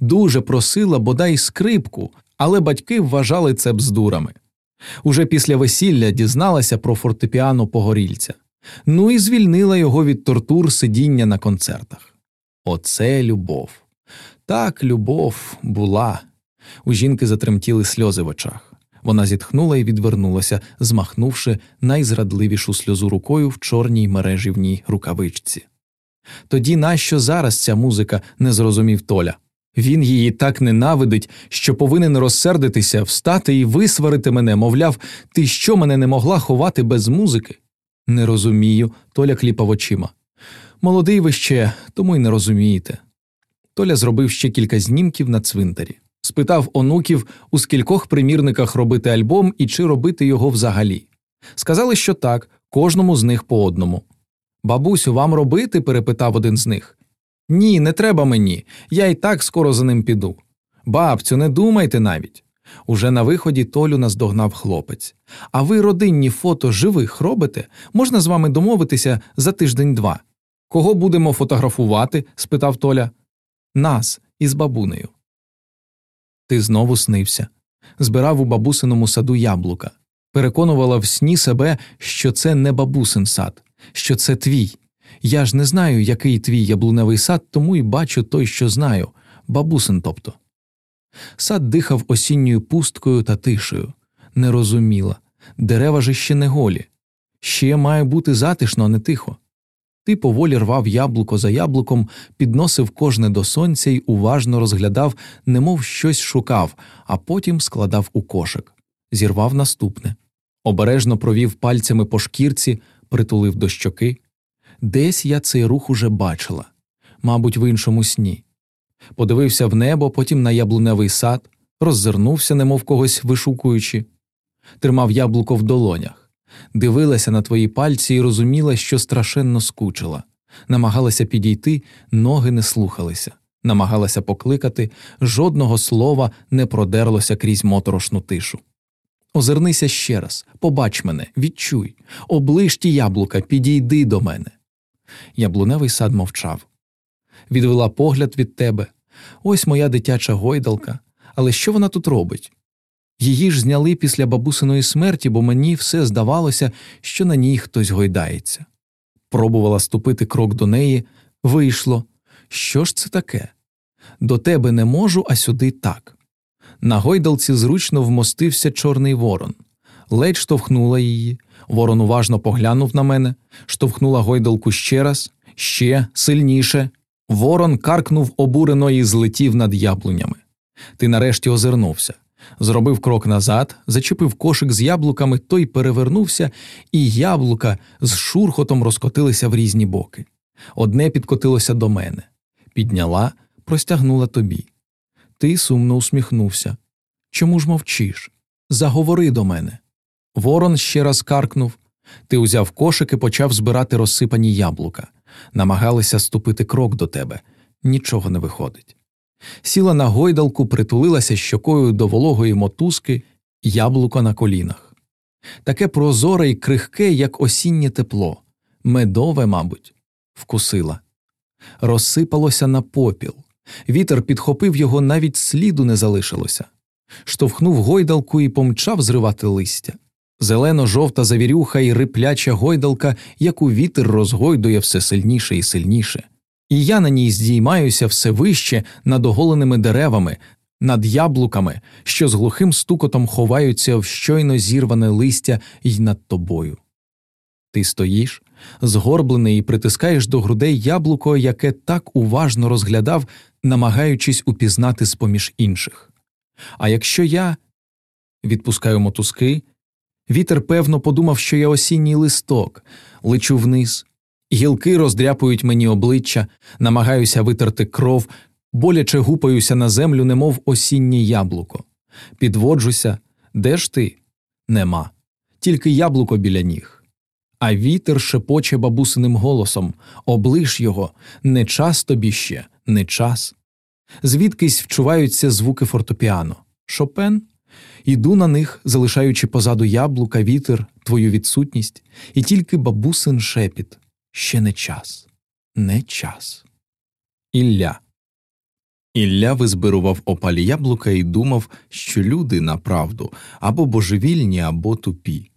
дуже просила бодай скрипку, але батьки вважали це бздурами. Уже після весілля дізналася про фортепіано погорільця, ну і звільнила його від тортур сидіння на концертах. Оце любов. Так, любов була. У жінки затремтіли сльози в очах. Вона зітхнула і відвернулася, змахнувши найзрадливішу сльозу рукою в чорній мережівній рукавичці. Тоді нащо зараз ця музика не зрозумів Толя? Він її так ненавидить, що повинен розсердитися, встати і висварити мене, мовляв, ти що мене не могла ховати без музики? Не розумію, Толя кліпав очима. Молодий ви ще, тому й не розумієте. Толя зробив ще кілька знімків на цвинтарі, спитав онуків, у скількох примірниках робити альбом і чи робити його взагалі. Сказали, що так, кожному з них по одному. Бабусю, вам робити? перепитав один з них. Ні, не треба мені, я й так скоро за ним піду. Бабцю, не думайте навіть. Уже на виході Толю наздогнав хлопець. А ви родинні фото живих робите? Можна з вами домовитися за тиждень-два. Кого будемо фотографувати? спитав Толя. Нас із бабунею. Ти знову снився. Збирав у бабусиному саду яблука, переконувала в сні себе, що це не бабусин сад, що це твій. Я ж не знаю, який твій яблуневий сад, тому й бачу той, що знаю, бабусин тобто. Сад дихав осінньою пусткою та тишею, не розуміла дерева ж ще не голі, ще має бути затишно, а не тихо. Ти поволі рвав яблуко за яблуком, підносив кожне до сонця й уважно розглядав, немов щось шукав, а потім складав у кошик, зірвав наступне, обережно провів пальцями по шкірці, притулив до щоки. Десь я цей рух уже бачила, мабуть, в іншому сні. Подивився в небо, потім на яблуневий сад, роззирнувся, немов когось вишукуючи, тримав яблуко в долонях, дивилася на твої пальці і розуміла, що страшенно скучила, намагалася підійти, ноги не слухалися, намагалася покликати, жодного слова не продерлося крізь моторошну тишу. Озирнися ще раз, побач мене, відчуй, оближ ті яблука, підійди до мене. Яблуневий сад мовчав. Відвела погляд від тебе. Ось моя дитяча гойдалка. Але що вона тут робить? Її ж зняли після бабусиної смерті, бо мені все здавалося, що на ній хтось гойдається. Пробувала ступити крок до неї, вийшло. Що ж це таке? До тебе не можу, а сюди так. На гойдалці зручно вмостився Чорний ворон. Ледь штовхнула її. Ворон уважно поглянув на мене, штовхнула гойдалку ще раз, ще сильніше. Ворон каркнув обурено і злетів над яблунями. Ти нарешті озирнувся, зробив крок назад, зачепив кошик з яблуками, той перевернувся, і яблука з шурхотом розкотилися в різні боки. Одне підкотилося до мене, підняла, простягнула тобі. Ти сумно усміхнувся. Чому ж мовчиш? Заговори до мене. Ворон ще раз каркнув. Ти узяв кошик і почав збирати розсипані яблука, намагалися ступити крок до тебе. Нічого не виходить. Сіла на гойдалку, притулилася щокою до вологої мотузки, яблуко на колінах. Таке прозоре й крихке, як осіннє тепло, медове, мабуть, вкусила. Розсипалося на попіл. Вітер підхопив його, навіть сліду не залишилося. Штовхнув гойдалку і помчав зривати листя. Зелено-жовта завірюха і рипляча гойдалка, яку вітер розгойдує все сильніше і сильніше. І я на ній здіймаюся все вище над оголеними деревами, над яблуками, що з глухим стукотом ховаються в щойно зірване листя й над тобою. Ти стоїш, згорблений і притискаєш до грудей яблуко, яке так уважно розглядав, намагаючись упізнати з поміж інших. А якщо я відпускаю мотузки, вітер певно подумав, що я осінній листок, лечу вниз, гілки роздряпують мені обличчя, намагаюся витерти кров, боляче гупаюся на землю, немов осіннє яблуко. Підводжуся, де ж ти? Нема, тільки яблуко біля ніг. А вітер шепоче бабусиним голосом облиш його, не час тобі ще, не час. Звідкись вчуваються звуки фортепіано. Шопен? Іду на них, залишаючи позаду яблука, вітер, твою відсутність, і тільки бабусин шепіт ще не час, не час. Ілля. Ілля визбирував опалі яблука і думав, що люди направду або божевільні, або тупі.